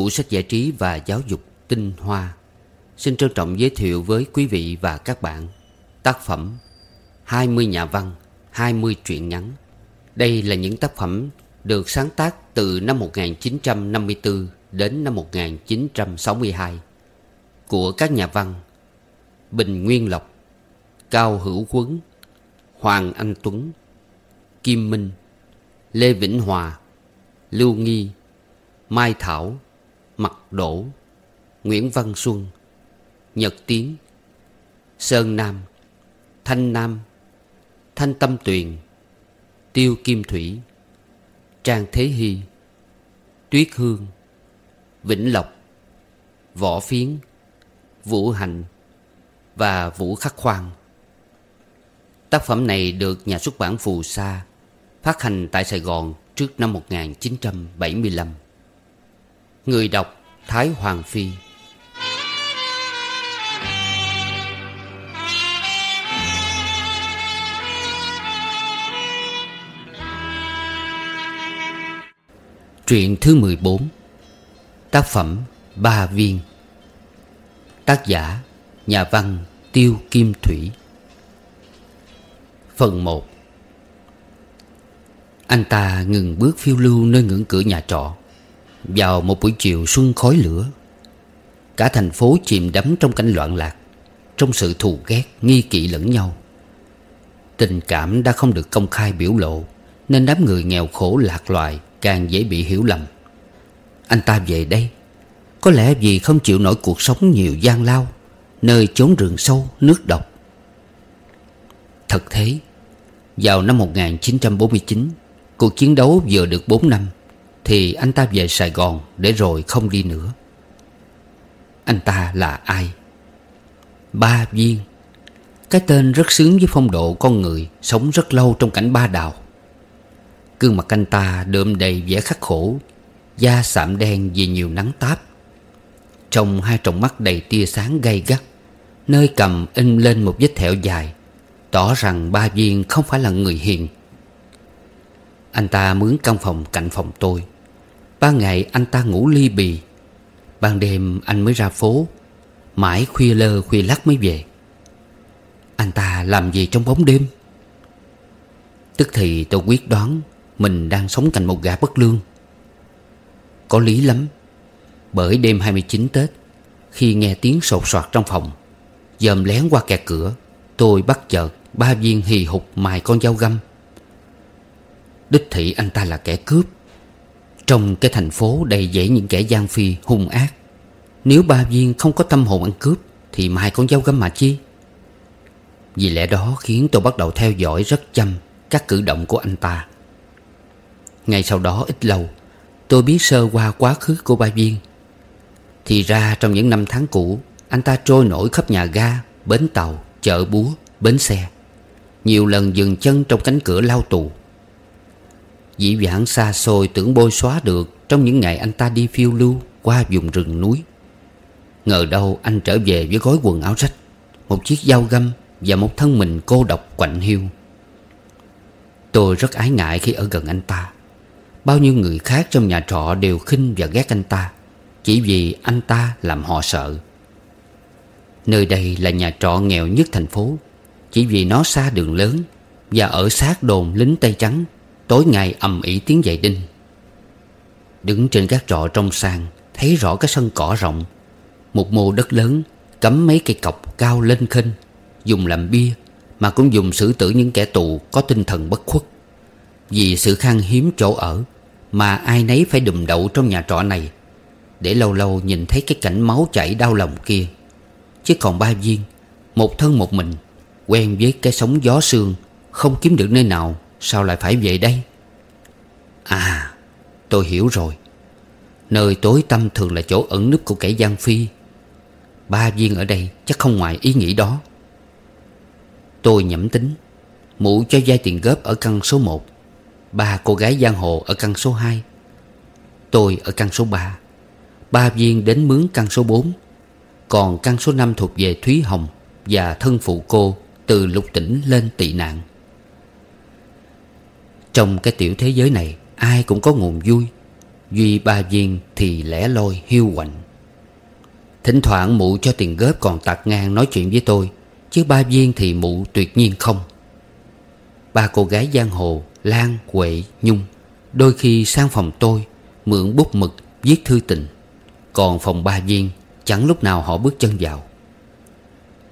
Tủ sách giải trí và giáo dục tinh hoa. Xin trân trọng giới thiệu với quý vị và các bạn Tác phẩm 20 nhà văn, 20 truyện ngắn. Đây là những tác phẩm được sáng tác từ năm 1954 đến năm 1962 Của các nhà văn Bình Nguyên Lộc Cao Hữu Quấn Hoàng Anh Tuấn Kim Minh Lê Vĩnh Hòa Lưu Nghi Mai Thảo Mặt Đỗ, Nguyễn Văn Xuân, Nhật Tiến, Sơn Nam, Thanh Nam, Thanh Tâm Tuyền, Tiêu Kim Thủy, Trang Thế Hy, Tuyết Hương, Vĩnh Lộc, Võ Phiến, Vũ Hành Và Vũ Khắc Khoan. Tác phẩm này được nhà xuất bản Phù Sa Phát hành tại Sài Gòn trước năm 1975 Người đọc Thái Hoàng Phi. Truyện thứ 14 Tác phẩm Ba Viên. Tác giả Nhà văn Tiêu Kim Thủy. Phần 1 Anh ta ngừng bước phiêu lưu nơi ngưỡng cửa nhà trọ. Vào một buổi chiều xuân khói lửa. Cả thành phố chìm đắm trong cảnh loạn lạc Trong sự thù ghét, nghi kỵ lẫn nhau. Tình cảm đã không được công khai biểu lộ Nên đám người nghèo khổ lạc loài Càng dễ bị hiểu lầm. Anh ta về đây Có lẽ vì không chịu nổi cuộc sống nhiều gian lao Nơi chốn rừng sâu, nước độc. Thật thế Vào năm 1949 Cuộc chiến đấu vừa được 4 năm thì anh ta về Sài Gòn Để rồi không đi nữa. Anh ta là ai? Ba Viên. Cái tên rất sướng với phong độ con người, Sống rất lâu trong cảnh ba đào. Gương mặt anh ta đượm đầy vẻ khắc khổ, Da sạm đen vì nhiều nắng táp. Trong hai tròng mắt đầy tia sáng gay gắt, Nơi cầm in lên một vết thẹo dài, Tỏ rằng ba viên không phải là người hiền. Anh ta mướn căn phòng cạnh phòng tôi. Ban ngày anh ta ngủ ly bì. Ban đêm anh mới ra phố. Mãi khuya lơ khuya lắc mới về. Anh ta làm gì trong bóng đêm? Tức thì tôi quyết đoán Mình đang sống cạnh một gã bất lương. Có lý lắm. Bởi đêm 29 Tết, Khi nghe tiếng sột soạt trong phòng, Dòm lén qua kẹt cửa, Tôi bắt chợt ba viên hì hục mài con dao găm. Đích thị anh ta là kẻ cướp. Trong cái thành phố đầy dẫy những kẻ gian phi hung ác Nếu ba viên không có tâm hồn ăn cướp Thì mai con dao găm mà chi? Vì lẽ đó khiến tôi bắt đầu theo dõi rất chăm Các cử động của anh ta. Ngay sau đó ít lâu Tôi biết sơ qua quá khứ của ba viên. Thì ra trong những năm tháng cũ Anh ta trôi nổi khắp nhà ga Bến tàu, chợ búa, bến xe. Nhiều lần dừng chân trong cánh cửa lao tù. Dĩ vãng xa xôi tưởng bôi xóa được, Trong những ngày anh ta đi phiêu lưu Qua vùng rừng núi. Ngờ đâu anh trở về với gói quần áo rách, Một chiếc dao găm Và một thân mình cô độc quạnh hiu. Tôi rất ái ngại khi ở gần anh ta. Bao nhiêu người khác trong nhà trọ đều khinh và ghét anh ta, Chỉ vì anh ta làm họ sợ. Nơi đây là nhà trọ nghèo nhất thành phố, Chỉ vì nó xa đường lớn Và ở sát đồn lính Tây Trắng. Tối ngày ầm ĩ tiếng giày đinh. Đứng trên các trọ trong sàn, Thấy rõ cái sân cỏ rộng. Một mô đất lớn, Cắm mấy cây cọc cao lên khênh, Dùng làm bia, Mà cũng dùng xử tử những kẻ tù Có tinh thần bất khuất. Vì sự khan hiếm chỗ ở, Mà ai nấy phải đùm đậu trong nhà trọ này, Để lâu lâu nhìn thấy cái cảnh máu chảy đau lòng kia. Chứ còn ba viên, Một thân một mình, Quen với cái sống gió sương, Không kiếm được nơi nào. Sao lại phải về đây? À tôi hiểu rồi. Nơi tối tâm thường là chỗ ẩn núp của kẻ gian phi. Ba viên ở đây chắc không ngoài ý nghĩ đó. Tôi nhẩm tính Mụ cho vay tiền góp ở căn số 1 Ba cô gái giang hồ ở căn số 2 Tôi ở căn số 3 Ba viên đến mướn căn số 4 Còn căn số 5 thuộc về Thúy Hồng Và thân phụ cô từ lục tỉnh lên tị nạn. Trong cái tiểu thế giới này Ai cũng có nguồn vui. Duy ba viên thì lẻ loi hiu quạnh. Thỉnh thoảng mụ cho tiền góp còn tạc ngang nói chuyện với tôi Chứ ba viên thì mụ tuyệt nhiên không. Ba cô gái giang hồ Lan, Huệ, Nhung Đôi khi sang phòng tôi Mượn bút mực viết thư tình. Còn phòng ba viên Chẳng lúc nào họ bước chân vào.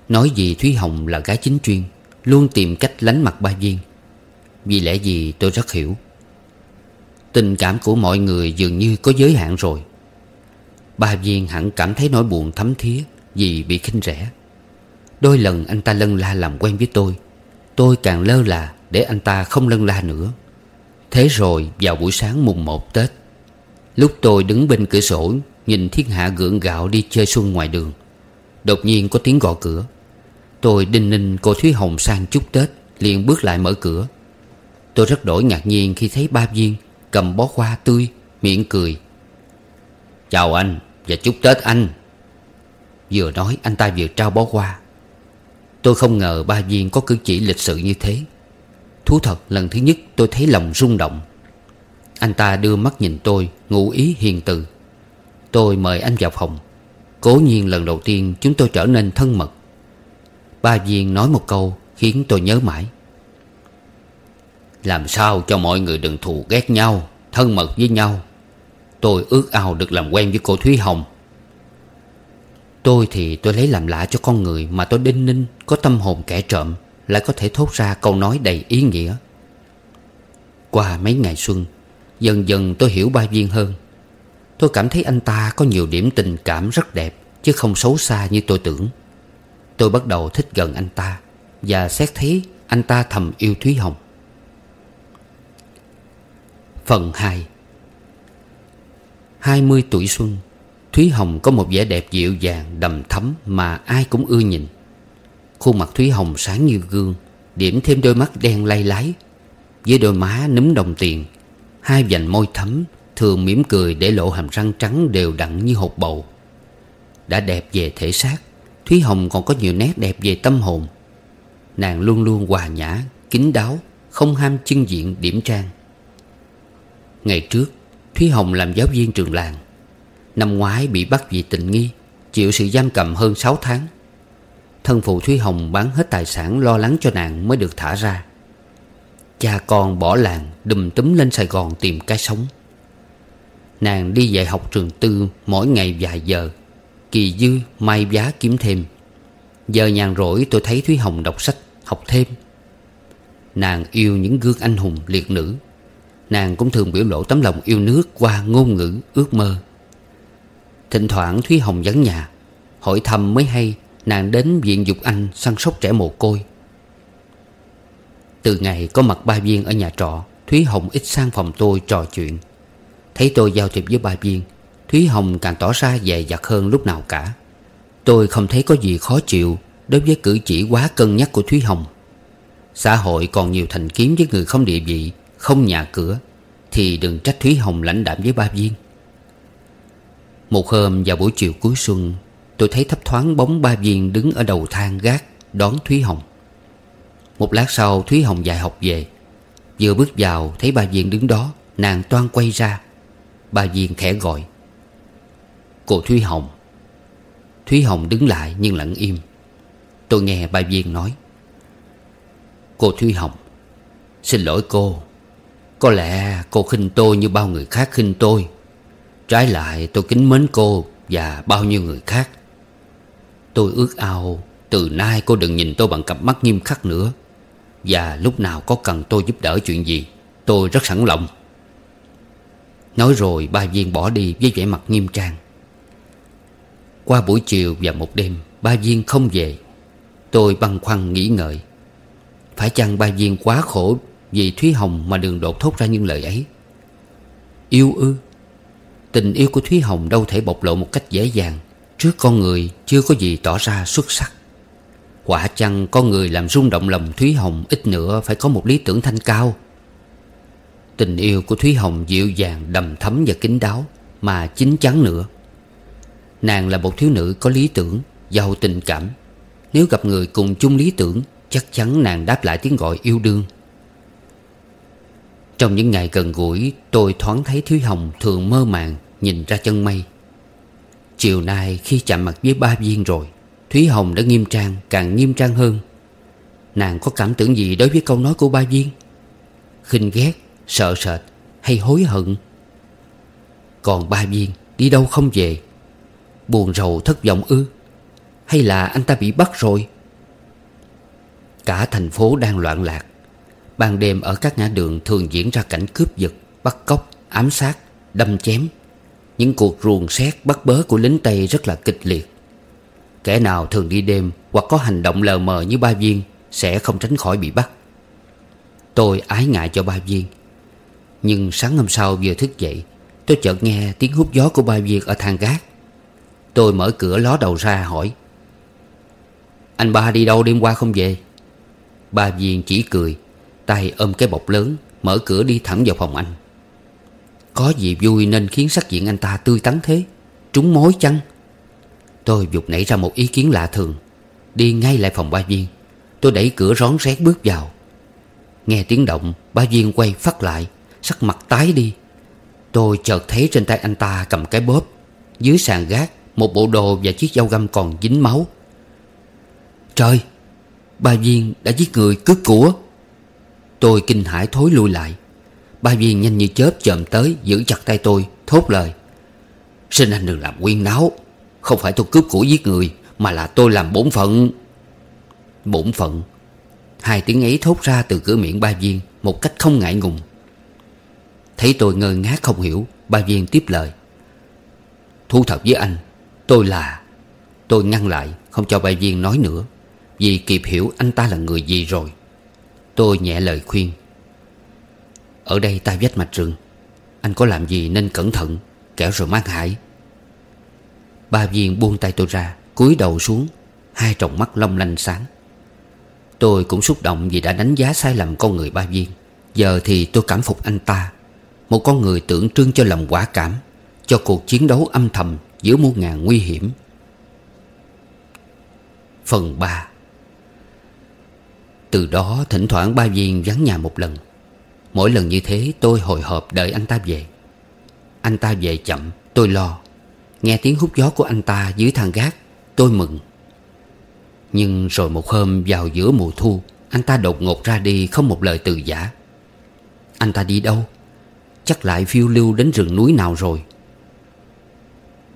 Nói gì Thúy Hồng là gái chính chuyên Luôn tìm cách lánh mặt ba viên. Vì lẽ gì tôi rất hiểu. Tình cảm của mọi người dường như có giới hạn rồi. Ba viên hẳn cảm thấy nỗi buồn thấm thía Vì bị khinh rẻ. Đôi lần anh ta lân la làm quen với tôi Tôi càng lơ là để anh ta không lân la nữa. Thế rồi vào buổi sáng mùng một Tết, Lúc tôi đứng bên cửa sổ Nhìn thiên hạ gượng gạo đi chơi xuân ngoài đường, Đột nhiên có tiếng gõ cửa. Tôi đinh ninh cô Thúy Hồng sang chúc Tết, liền bước lại mở cửa. Tôi rất đổi ngạc nhiên khi thấy ba viên Cầm bó hoa tươi, Miệng cười. Chào anh và chúc Tết anh. Vừa nói, anh ta vừa trao bó hoa. Tôi không ngờ ba viên có cử chỉ lịch sự như thế. Thú thật, lần thứ nhất tôi thấy lòng rung động. Anh ta đưa mắt nhìn tôi, Ngụ ý hiền từ. Tôi mời anh vào phòng. Cố nhiên lần đầu tiên chúng tôi trở nên thân mật. Ba viên nói một câu Khiến tôi nhớ mãi. Làm sao cho mọi người đừng thù ghét nhau, Thân mật với nhau? Tôi ước ao được làm quen với cô Thúy Hồng. Tôi thì tôi lấy làm lạ cho con người Mà tôi đinh ninh, Có tâm hồn kẻ trộm, Lại có thể thốt ra câu nói đầy ý nghĩa. Qua mấy ngày xuân, Dần dần tôi hiểu ba viên hơn. Tôi cảm thấy anh ta có nhiều điểm tình cảm rất đẹp, Chứ không xấu xa như tôi tưởng. Tôi bắt đầu thích gần anh ta, Và xét thấy anh ta thầm yêu Thúy Hồng. Phần 2 20 tuổi xuân Thúy Hồng có một vẻ đẹp dịu dàng đầm thấm mà ai cũng ưa nhìn. Khuôn mặt Thúy Hồng sáng như gương Điểm thêm đôi mắt đen lay lái. Với đôi má núm đồng tiền Hai vành môi thấm Thường mỉm cười để lộ hàm răng trắng đều đặn như hột bầu. Đã đẹp về thể xác Thúy Hồng còn có nhiều nét đẹp về tâm hồn. Nàng luôn luôn hòa nhã, kín đáo Không ham chân diện điểm trang. Ngày trước, Thúy Hồng làm giáo viên trường làng. Năm ngoái bị bắt vì tình nghi, Chịu sự giam cầm hơn 6 tháng. Thân phụ Thúy Hồng bán hết tài sản lo lắng cho nàng mới được thả ra. Cha con bỏ làng, đùm túm lên Sài Gòn tìm cái sống. Nàng đi dạy học trường tư mỗi ngày vài giờ. Kỳ dư may giá kiếm thêm. Giờ nhàn rỗi tôi thấy Thúy Hồng đọc sách, học thêm. Nàng yêu những gương anh hùng liệt nữ. Nàng cũng thường biểu lộ tấm lòng yêu nước qua ngôn ngữ ước mơ. Thỉnh thoảng Thúy Hồng vắng nhà, Hỏi thăm mới hay Nàng đến viện dục anh săn sóc trẻ mồ côi. Từ ngày có mặt ba viên ở nhà trọ, Thúy Hồng ít sang phòng tôi trò chuyện. Thấy tôi giao thiệp với ba viên, Thúy Hồng càng tỏ ra dè dặt hơn lúc nào cả. Tôi không thấy có gì khó chịu Đối với cử chỉ quá cân nhắc của Thúy Hồng. Xã hội còn nhiều thành kiến với người không địa vị không nhà cửa, Thì đừng trách Thúy Hồng lãnh đạm với ba viên. Một hôm vào buổi chiều cuối xuân, Tôi thấy thấp thoáng bóng ba viên đứng ở đầu thang gác Đón Thúy Hồng. Một lát sau, Thúy Hồng dạy học về. Vừa bước vào, thấy ba viên đứng đó, Nàng toan quay ra. Ba viên khẽ gọi. Cô Thúy Hồng. Thúy Hồng đứng lại nhưng lặng im. Tôi nghe ba viên nói. Cô Thúy Hồng, Xin lỗi cô có lẽ cô khinh tôi như bao người khác khinh tôi. Trái lại, tôi kính mến cô Và bao nhiêu người khác. Tôi ước ao, Từ nay cô đừng nhìn tôi bằng cặp mắt nghiêm khắc nữa. Và lúc nào có cần tôi giúp đỡ chuyện gì, Tôi rất sẵn lòng. Nói rồi, ba viên bỏ đi với vẻ mặt nghiêm trang. Qua buổi chiều và một đêm, Ba viên không về. Tôi băn khoăn nghĩ ngợi. Phải chăng ba viên quá khổ vì Thúy Hồng mà đường đột thốt ra những lời ấy. Yêu ư? Tình yêu của Thúy Hồng đâu thể bộc lộ một cách dễ dàng. Trước con người chưa có gì tỏ ra xuất sắc. Quả chăng con người làm rung động lòng Thúy Hồng Ít nữa phải có một lý tưởng thanh cao? Tình yêu của Thúy Hồng dịu dàng, đầm thấm và kín đáo, Mà chín chắn nữa. Nàng là một thiếu nữ có lý tưởng, Giàu tình cảm. Nếu gặp người cùng chung lý tưởng, Chắc chắn nàng đáp lại tiếng gọi yêu đương. Trong những ngày gần gũi, Tôi thoáng thấy Thúy Hồng thường mơ màng, Nhìn ra chân mây. Chiều nay khi chạm mặt với ba viên rồi, Thúy Hồng đã nghiêm trang, Càng nghiêm trang hơn. Nàng có cảm tưởng gì đối với câu nói của ba viên? Khinh ghét, Sợ sệt hay hối hận? Còn ba viên đi đâu không về? Buồn rầu thất vọng ư? Hay là anh ta bị bắt rồi? Cả thành phố đang loạn lạc. Ban đêm ở các ngã đường thường diễn ra cảnh cướp giật Bắt cóc, ám sát, đâm chém. Những cuộc ruồng xét bắt bớ của lính Tây rất là kịch liệt. Kẻ nào thường đi đêm hoặc có hành động lờ mờ như ba viên Sẽ không tránh khỏi bị bắt. Tôi ái ngại cho ba viên. Nhưng sáng hôm sau vừa thức dậy Tôi chợt nghe tiếng hút gió của ba viên ở thang gác. Tôi mở cửa ló đầu ra hỏi Anh ba đi đâu đêm qua không về? Ba viên chỉ cười Tay ôm cái bọc lớn, Mở cửa đi thẳng vào phòng anh. Có gì vui nên khiến sắc diện anh ta tươi tắn thế? Trúng mối chăng? Tôi dục nảy ra một ý kiến lạ thường. Đi ngay lại phòng ba viên Tôi đẩy cửa rón rét bước vào. Nghe tiếng động, Ba viên quay phát lại, Sắc mặt tái đi. Tôi chợt thấy trên tay anh ta cầm cái bóp, Dưới sàn gác, Một bộ đồ và chiếc dao găm còn dính máu. Trời! Ba viên đã giết người cướp của. Tôi kinh hãi thối lui lại. Ba viên nhanh như chớp chồm tới, Giữ chặt tay tôi, Thốt lời. Xin anh đừng làm quyên náo. Không phải tôi cướp của giết người, Mà là tôi làm bổn phận. Bổn phận. Hai tiếng ấy thốt ra từ cửa miệng ba viên Một cách không ngại ngùng. Thấy tôi ngơ ngác không hiểu, Ba viên tiếp lời. Thu thật với anh, Tôi là, Tôi ngăn lại, không cho ba viên nói nữa. Vì kịp hiểu anh ta là người gì rồi. Tôi nhẹ lời khuyên. Ở đây ta vách mạch rừng. Anh có làm gì nên cẩn thận Kẻo rồi mang hại. Ba viên buông tay tôi ra, cúi đầu xuống, Hai tròng mắt long lanh sáng. Tôi cũng xúc động vì đã đánh giá sai lầm con người ba viên. Giờ thì tôi cảm phục anh ta, Một con người tượng trưng cho lòng quả cảm, Cho cuộc chiến đấu âm thầm giữa muôn ngàn nguy hiểm. Phần 3 từ đó thỉnh thoảng ba viên vắng nhà một lần. Mỗi lần như thế, tôi hồi hộp đợi anh ta về. Anh ta về chậm, tôi lo. Nghe tiếng hút gió của anh ta dưới thang gác, Tôi mừng. Nhưng rồi một hôm vào giữa mùa thu, Anh ta đột ngột ra đi không một lời từ giả. Anh ta đi đâu? Chắc lại phiêu lưu đến rừng núi nào rồi?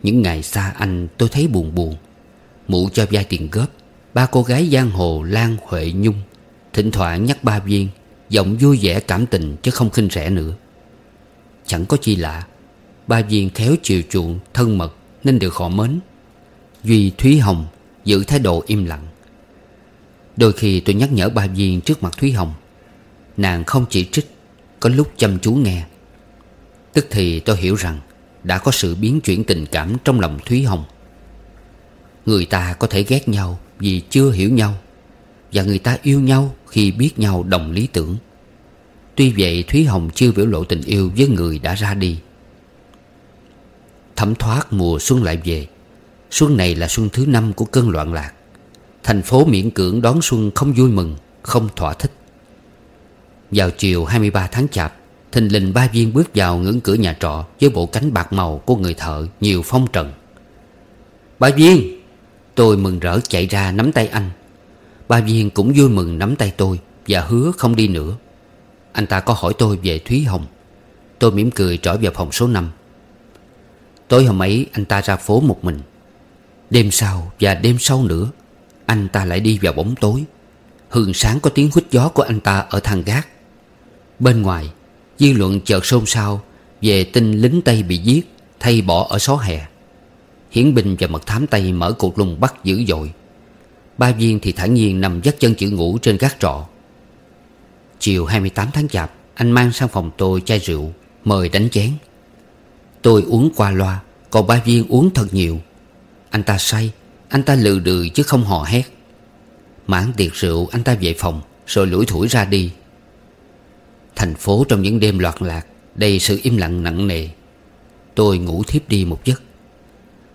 Những ngày xa anh, tôi thấy buồn buồn. Mụ cho vay tiền góp, Ba cô gái giang hồ Lan Huệ Nhung. Thỉnh thoảng nhắc ba viên, Giọng vui vẻ cảm tình chứ không khinh rẻ nữa. Chẳng có chi lạ, Ba viên khéo chiều chuộng thân mật Nên được họ mến. Duy Thúy Hồng giữ thái độ im lặng. Đôi khi tôi nhắc nhở ba viên trước mặt Thúy Hồng, Nàng không chỉ trích, Có lúc chăm chú nghe. Tức thì tôi hiểu rằng Đã có sự biến chuyển tình cảm trong lòng Thúy Hồng. Người ta có thể ghét nhau vì chưa hiểu nhau và người ta yêu nhau khi biết nhau đồng lý tưởng. Tuy vậy, Thúy Hồng chưa biểu lộ tình yêu với người đã ra đi. Thấm thoát mùa xuân lại về. Xuân này là xuân thứ năm của cơn loạn lạc. Thành phố miễn cưỡng đón xuân không vui mừng, Không thỏa thích. Vào chiều 23 tháng chạp, Thình lình ba viên bước vào ngưỡng cửa nhà trọ Với bộ cánh bạc màu của người thợ Nhiều phong trần. Ba viên! Tôi mừng rỡ chạy ra nắm tay anh. Ba viên cũng vui mừng nắm tay tôi Và hứa không đi nữa. Anh ta có hỏi tôi về Thúy Hồng. Tôi mỉm cười trở vào phòng số 5 Tối hôm ấy, anh ta ra phố một mình. Đêm sau và đêm sau nữa, Anh ta lại đi vào bóng tối. Hương sáng có tiếng hút gió của anh ta ở thang gác. Bên ngoài, Dư luận chợt xôn xao Về tin lính Tây bị giết, Thay bỏ ở xó hè. Hiển Bình và mật thám Tây mở cuộc lùng bắt dữ dội. Ba viên thì thản nhiên nằm dắt chân chữ ngủ trên gác trọ. Chiều 28 tháng chạp, Anh mang sang phòng tôi chai rượu, Mời đánh chén. Tôi uống qua loa, Còn ba viên uống thật nhiều. Anh ta say, Anh ta lừ đừ chứ không hò hét. Mãn tiệc rượu, anh ta về phòng, Rồi lủi thủi ra đi. Thành phố trong những đêm loạt lạc, Đầy sự im lặng nặng nề. Tôi ngủ thiếp đi một giấc.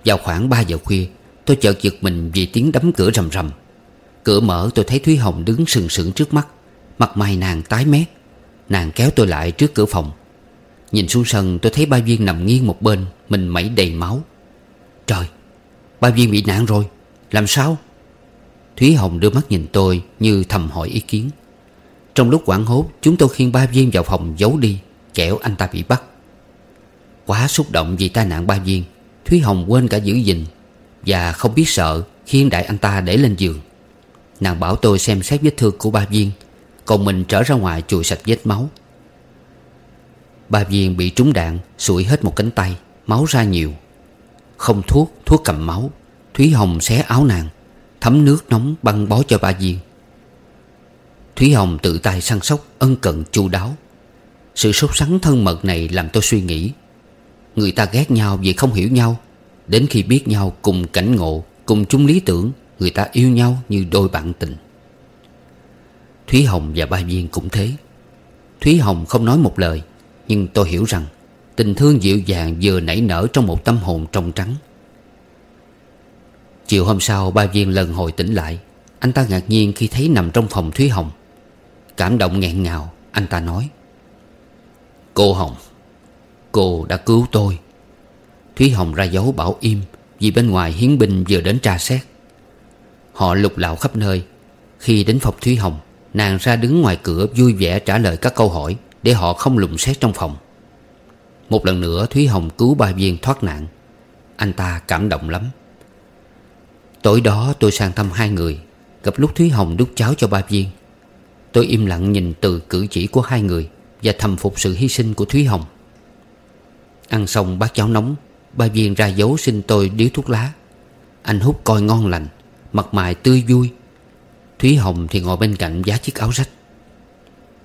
Vào khoảng 3 giờ khuya Tôi chợt giật mình vì tiếng đấm cửa rầm rầm. Cửa mở tôi thấy Thúy Hồng đứng sừng sững trước mắt. Mặt mày nàng tái mét. Nàng kéo tôi lại trước cửa phòng. Nhìn xuống sân tôi thấy ba duyên nằm nghiêng một bên Mình mẩy đầy máu. Trời Ba duyên bị nạn rồi. Làm sao? Thúy Hồng đưa mắt nhìn tôi Như thầm hỏi ý kiến. Trong lúc quảng hốt Chúng tôi khiêng ba duyên vào phòng giấu đi Kẻo anh ta bị bắt. Quá xúc động vì tai nạn ba duyên, Thúy Hồng quên cả giữ gìn. Và không biết sợ khiến đại anh ta để lên giường. Nàng bảo tôi xem xét vết thương của ba viên Còn mình trở ra ngoài chùi sạch vết máu. Ba viên bị trúng đạn sụi hết một cánh tay Máu ra nhiều. Không thuốc, thuốc cầm máu. Thúy Hồng xé áo nàng Thấm nước nóng băng bó cho ba viên. Thúy Hồng tự tay săn sóc Ân cần chu đáo. Sự sốt sắng thân mật này làm tôi suy nghĩ. Người ta ghét nhau vì không hiểu nhau Đến khi biết nhau cùng cảnh ngộ, Cùng chung lý tưởng, Người ta yêu nhau như đôi bạn tình. Thúy Hồng và ba viên cũng thế. Thúy Hồng không nói một lời, Nhưng tôi hiểu rằng Tình thương dịu dàng vừa nảy nở trong một tâm hồn trong trắng. Chiều hôm sau, ba viên lần hồi tỉnh lại. Anh ta ngạc nhiên khi thấy nằm trong phòng Thúy Hồng. Cảm động nghẹn ngào, Anh ta nói, Cô Hồng, Cô đã cứu tôi. Thúy Hồng ra dấu bảo im, Vì bên ngoài hiến binh vừa đến tra xét. Họ lục lạo khắp nơi. Khi đến phòng Thúy Hồng, Nàng ra đứng ngoài cửa vui vẻ trả lời các câu hỏi Để họ không lùng xét trong phòng. Một lần nữa Thúy Hồng cứu ba viên thoát nạn. Anh ta cảm động lắm. Tối đó tôi sang thăm hai người. Gặp lúc Thúy Hồng đút cháo cho ba viên. Tôi im lặng nhìn từ cử chỉ của hai người Và thầm phục sự hy sinh của Thúy Hồng. Ăn xong bát cháo nóng Ba viên ra dấu xin tôi điếu thuốc lá. Anh hút coi ngon lành, Mặt mày tươi vui. Thúy Hồng thì ngồi bên cạnh giá chiếc áo rách.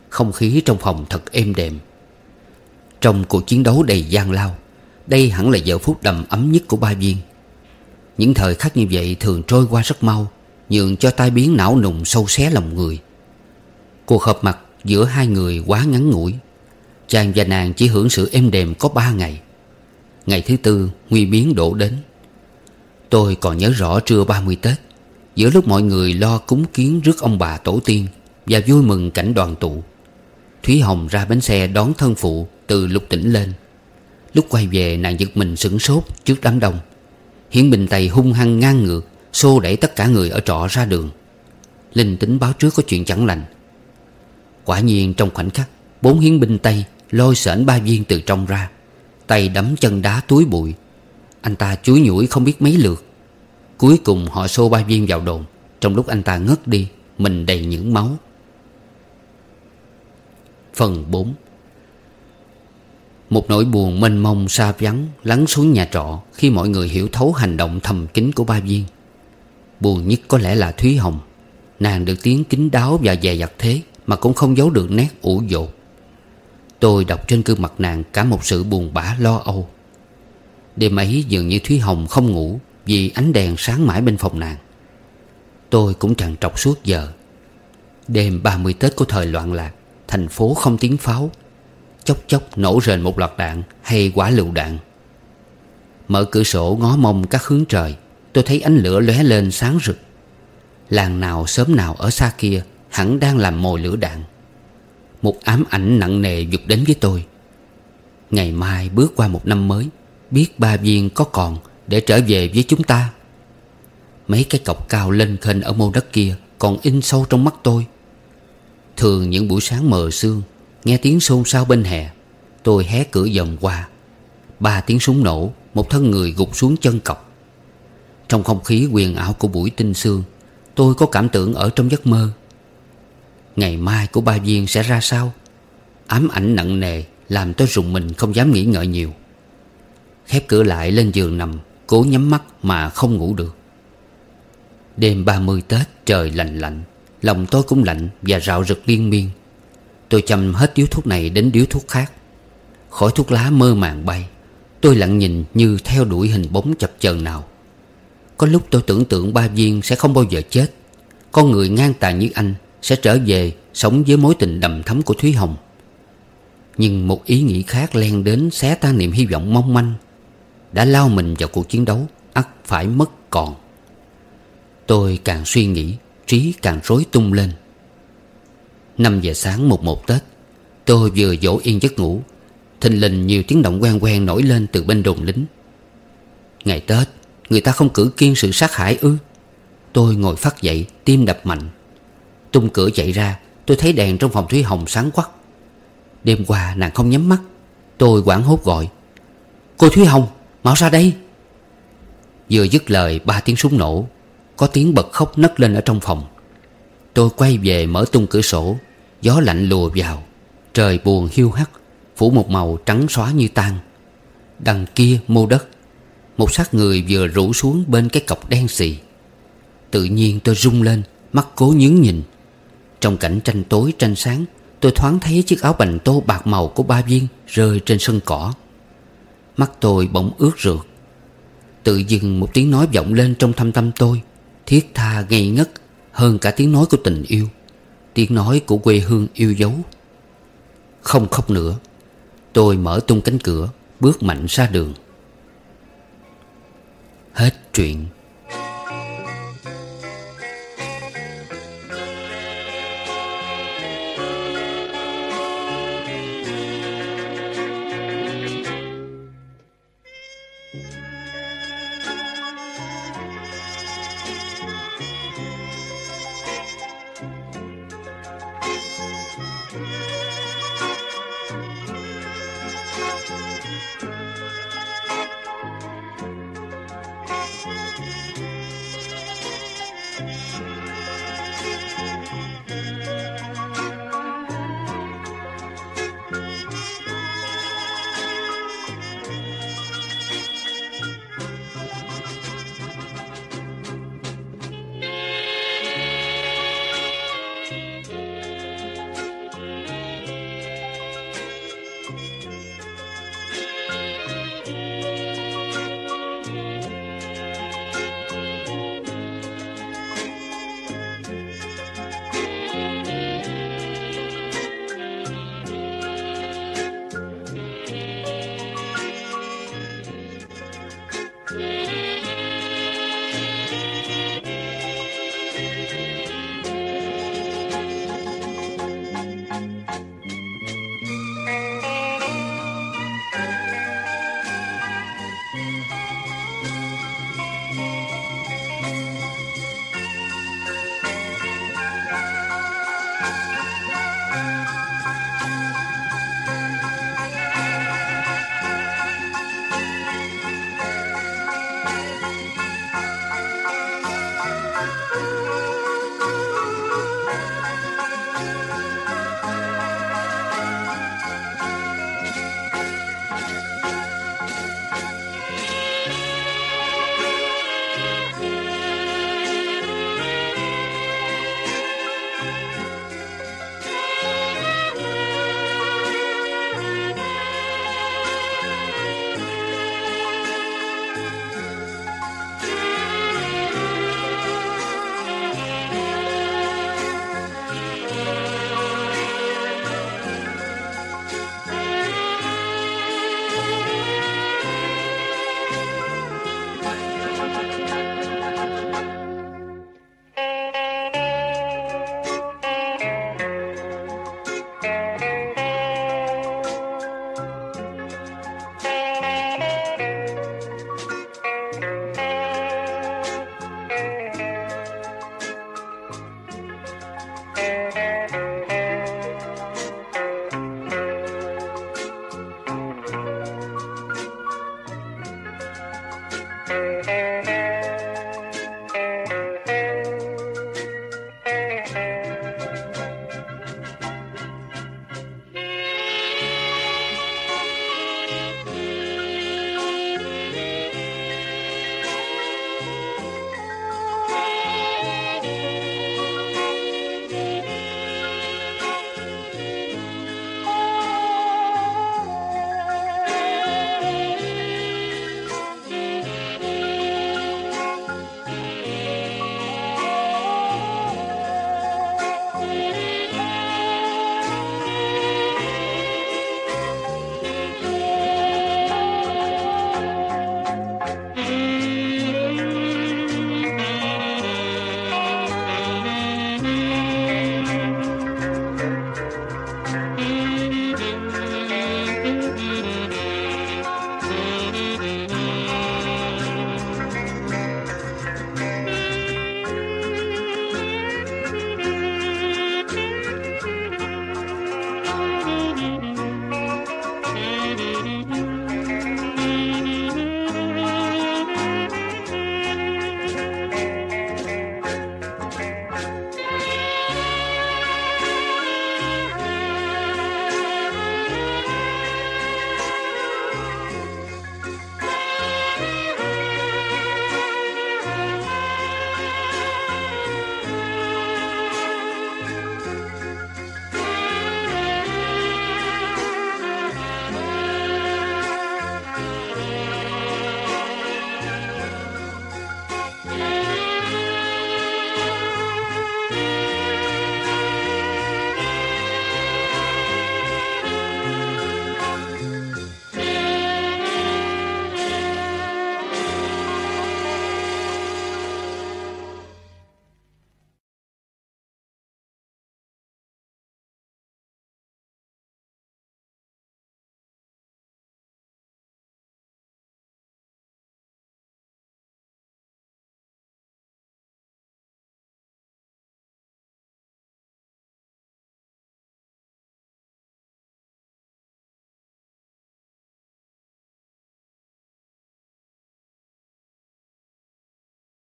Không khí trong phòng thật êm đềm. Trong cuộc chiến đấu đầy gian lao, Đây hẳn là giờ phút đầm ấm nhất của ba viên. Những thời khắc như vậy thường trôi qua rất mau, Nhường cho tai biến não nùng sâu xé lòng người. Cuộc hợp mặt giữa hai người quá ngắn ngủi. Chàng và nàng chỉ hưởng sự êm đềm có ba ngày. Ngày thứ tư, nguy biến đổ đến. Tôi còn nhớ rõ trưa 30 Tết, Giữa lúc mọi người lo cúng kiến rước ông bà tổ tiên Và vui mừng cảnh đoàn tụ, Thúy Hồng ra bến xe đón thân phụ từ lục tỉnh lên. Lúc quay về, nàng giật mình sửng sốt trước đám đông. Hiển Bình Tày hung hăng ngang ngược, Xô đẩy tất cả người ở trọ ra đường. Linh tính báo trước có chuyện chẳng lành. Quả nhiên trong khoảnh khắc, Bốn hiến binh Tây lôi sởn ba viên từ trong ra. Tay đấm chân đá túi bụi. Anh ta chuối nhủi không biết mấy lượt. Cuối cùng họ xô ba viên vào đồn. Trong lúc anh ta ngất đi, Mình đầy những máu. Phần 4 Một nỗi buồn mênh mông xa vắng Lắng xuống nhà trọ Khi mọi người hiểu thấu hành động thầm kín của ba viên. Buồn nhất có lẽ là Thúy Hồng. Nàng được tiếng kín đáo và dè dặt thế Mà cũng không giấu được nét ủ dột. Tôi đọc trên gương mặt nàng Cả một sự buồn bã lo âu. Đêm ấy dường như Thúy Hồng không ngủ Vì ánh đèn sáng mãi bên phòng nàng. Tôi cũng chẳng trọc suốt giờ. Đêm 30 Tết của thời loạn lạc, Thành phố không tiếng pháo. Chốc chốc nổ rền một loạt đạn Hay quả lựu đạn. Mở cửa sổ ngó mông các hướng trời, Tôi thấy ánh lửa lóe lên sáng rực. Làng nào sớm nào ở xa kia Hẳn đang làm mồi lửa đạn. Một ám ảnh nặng nề dục đến với tôi. Ngày mai bước qua một năm mới, Biết ba viên có còn Để trở về với chúng ta. Mấy cái cọc cao lên khênh ở mô đất kia Còn in sâu trong mắt tôi. Thường những buổi sáng mờ sương, Nghe tiếng xôn xao bên hè, Tôi hé cửa dòm qua. Ba tiếng súng nổ, Một thân người gục xuống chân cọc. Trong không khí quyền ảo của buổi tinh sương, Tôi có cảm tưởng ở trong giấc mơ. Ngày mai của ba Duyên sẽ ra sao? Ám ảnh nặng nề Làm tôi rùng mình không dám nghĩ ngợi nhiều. Khép cửa lại lên giường nằm, Cố nhắm mắt mà không ngủ được. Đêm 30 Tết, trời lạnh lạnh, Lòng tôi cũng lạnh và rạo rực liên miên. Tôi chăm hết điếu thuốc này đến điếu thuốc khác. Khỏi thuốc lá mơ màng bay. Tôi lặng nhìn như theo đuổi hình bóng chập chờn nào. Có lúc tôi tưởng tượng ba viên sẽ không bao giờ chết. Con người ngang tàn như anh sẽ trở về sống với mối tình đầm thắm của Thúy Hồng. Nhưng một ý nghĩ khác len đến xé tan niềm hy vọng mong manh. Đã lao mình vào cuộc chiến đấu, ắt phải mất còn. Tôi càng suy nghĩ, Trí càng rối tung lên. 5 giờ sáng mùng một Tết, Tôi vừa dỗ yên giấc ngủ, Thình lình nhiều tiếng động quen quen nổi lên từ bên đồn lính. Ngày Tết, Người ta không cử kiên sự sát hại ư? Tôi ngồi phát dậy, Tim đập mạnh. Tung cửa chạy ra, Tôi thấy đèn trong phòng Thúy Hồng sáng quắc. Đêm qua nàng không nhắm mắt, Tôi quảng hốt gọi, Cô Thúy Hồng, Mau ra đây. Vừa dứt lời, ba tiếng súng nổ, Có tiếng bật khóc nấc lên ở trong phòng. Tôi quay về mở tung cửa sổ, Gió lạnh lùa vào, Trời buồn hiu hắt, Phủ một màu trắng xóa như tan Đằng kia mô đất, Một xác người vừa rủ xuống bên cái cọc đen xì. Tự nhiên tôi rung lên, Mắt cố nhướng nhìn. Trong cảnh tranh tối, tranh sáng, Tôi thoáng thấy chiếc áo bành tô bạc màu của ba viên Rơi trên sân cỏ. Mắt tôi bỗng ướt rượt Tự dưng một tiếng nói vọng lên trong thâm tâm tôi, Thiết tha ngây ngất Hơn cả tiếng nói của tình yêu, Tiếng nói của quê hương yêu dấu. Không khóc nữa, Tôi mở tung cánh cửa, Bước mạnh ra đường. Hết chuyện.